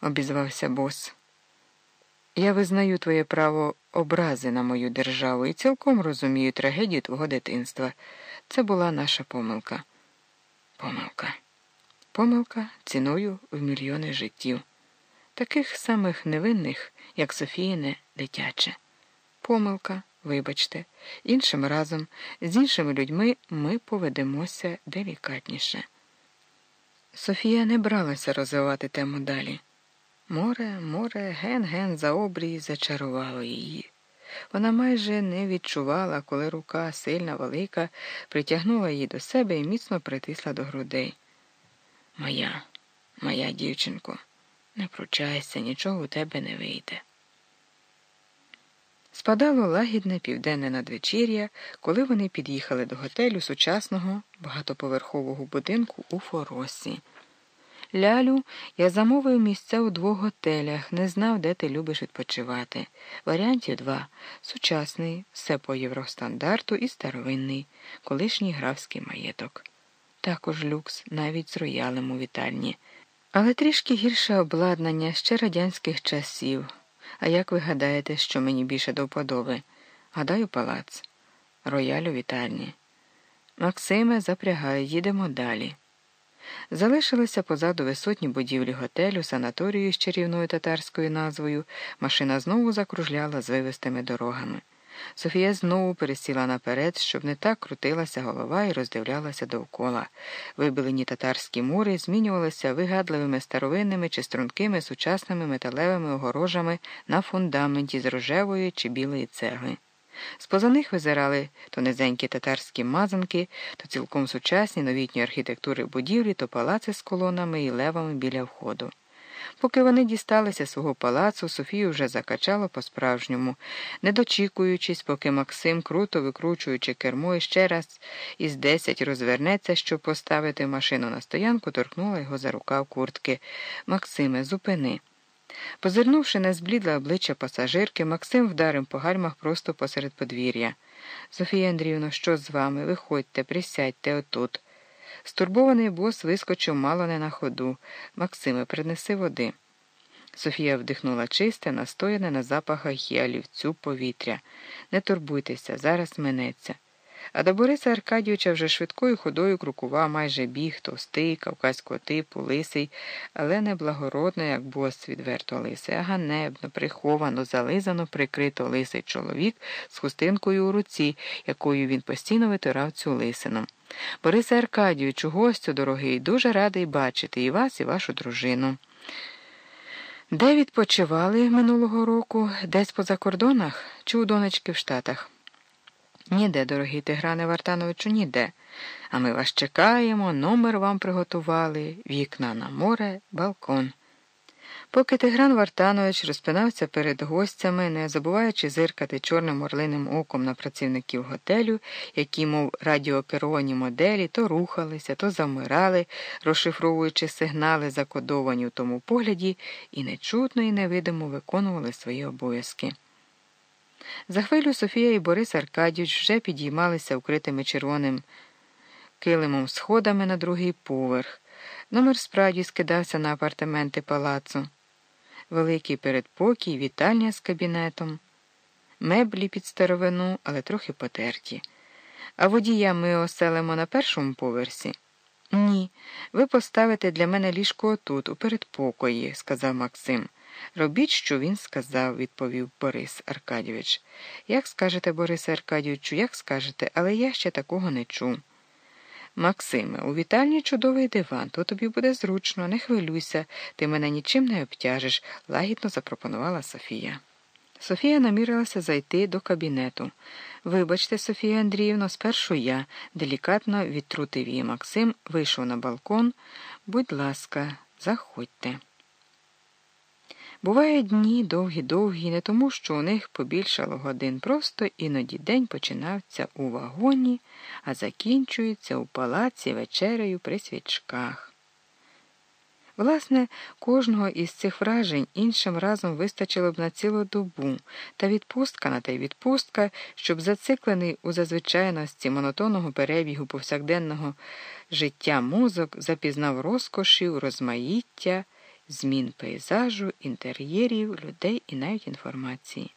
обізвався бос. Я визнаю твоє право образи на мою державу і цілком розумію трагедію твого дитинства. Це була наша помилка. Помилка. Помилка ціною в мільйони життів, таких самих невинних, як Софіїне дитяче. Помилка, вибачте, іншим разом, з іншими людьми ми поведемося делікатніше. Софія не бралася розвивати тему далі. Море, море, ген-ген за обрій зачарувало її. Вона майже не відчувала, коли рука, сильна, велика, притягнула її до себе і міцно притисла до грудей. Моя, моя дівчинко, не пручайся, нічого у тебе не вийде. Спадало лагідне південне надвечір'я, коли вони під'їхали до готелю сучасного багатоповерхового будинку у Форосі. Лялю, я замовив місця у двох готелях, не знав, де ти любиш відпочивати. Варіантів два сучасний, все по євростандарту і старовинний, колишній графський маєток. Також люкс, навіть з роялем у вітальні. Але трішки гірше обладнання ще радянських часів. А як ви гадаєте, що мені більше до вподоби? Гадаю, палац, рояль у вітальні. Максиме, запрягай, їдемо далі. Залишилися позаду висотні будівлі готелю, санаторію з чарівною татарською назвою. Машина знову закружляла звивистими дорогами. Софія знову пересіла наперед, щоб не так крутилася голова і роздивлялася довкола. Вибилені татарські мури змінювалися вигадливими старовинними чи стрункими сучасними металевими огорожами на фундаменті з рожевої чи білої цегли. Споза них визирали то низенькі татарські мазанки, то цілком сучасні новітні архітектури будівлі, то палаци з колонами і левами біля входу. Поки вони дісталися свого палацу, Софію вже закачало по-справжньому, не дочікуючись, поки Максим, круто викручуючи кермо, і ще раз із десять розвернеться, щоб поставити машину на стоянку, торкнула його за рукав куртки. Максиме, зупини. Позирнувши на зблідле обличчя пасажирки, Максим вдарив по гальмах просто посеред подвір'я. Софія Андріївна, що з вами? Виходьте, присядьте отут. Стурбований бос вискочив мало не на ходу. Максиме, принеси води. Софія вдихнула чисте, настояне на запахах ялівцю повітря. Не турбуйтеся, зараз минеться. А до Бориса Аркадійовича вже швидкою ходою крокував майже біг, товстий, кавказького типу, лисий, але не благородно, як бос відверто лисий, а ганебно, приховано, зализано, прикрито лисий чоловік з хустинкою у руці, якою він постійно витирав цю лисину. Борисе Аркадійовичу, гостю дорогий, дуже радий бачити і вас, і вашу дружину. Де відпочивали минулого року? Десь поза кордонах чи у донечки в Штатах? Ніде, дорогий Тигране Вартановичу, ніде. А ми вас чекаємо, номер вам приготували, вікна на море, балкон. Поки Тигран Вартанович розпинався перед гостями, не забуваючи зиркати чорним орлиним оком на працівників готелю, які, мов радіокеровані моделі, то рухалися, то замирали, розшифровуючи сигнали, закодовані у тому погляді, і нечутно і невидимо виконували свої обов'язки. За хвилю Софія і Борис Аркадійович вже підіймалися укритими червоним килимом сходами на другий поверх. Номер справді скидався на апартаменти палацу, великий передпокій, вітальня з кабінетом, меблі під старовину, але трохи потерті. А водія ми оселимо на першому поверсі? Ні, ви поставите для мене ліжко отут, у передпокої, сказав Максим. Робіть, що він сказав, відповів Борис Аркадійович. Як скажете, Борисе Аркадійовичу, як скажете, але я ще такого не чув. Максиме, у вітальні чудовий диван, то тобі буде зручно, не хвилюйся, ти мене нічим не обтяжиш, лагідно запропонувала Софія. Софія намірилася зайти до кабінету. Вибачте, Софія Андріївна, спершу я, делікатно відтрутив її Максим, вийшов на балкон. Будь ласка, заходьте. Буває дні довгі-довгі, не тому, що у них побільшало годин, просто іноді день починався у вагоні, а закінчується у палаці вечерею при свічках. Власне, кожного із цих вражень іншим разом вистачило б на цілу добу, та відпустка на те відпустка, щоб зациклений у зазвичайності монотонного перебігу повсякденного життя мозок запізнав розкошів, розмаїття змін пейзажу, інтер'єрів, людей і навіть інформації.